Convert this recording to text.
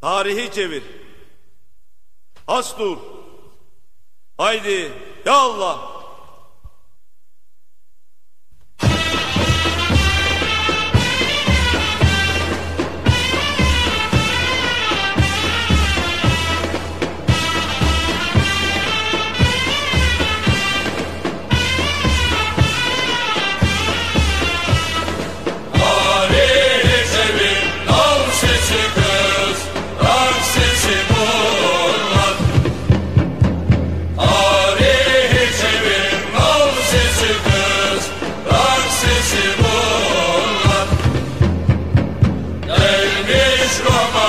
Tarihi çevir. Has dur. Haydi ya Allah. Tarihi çevir, dal sesi João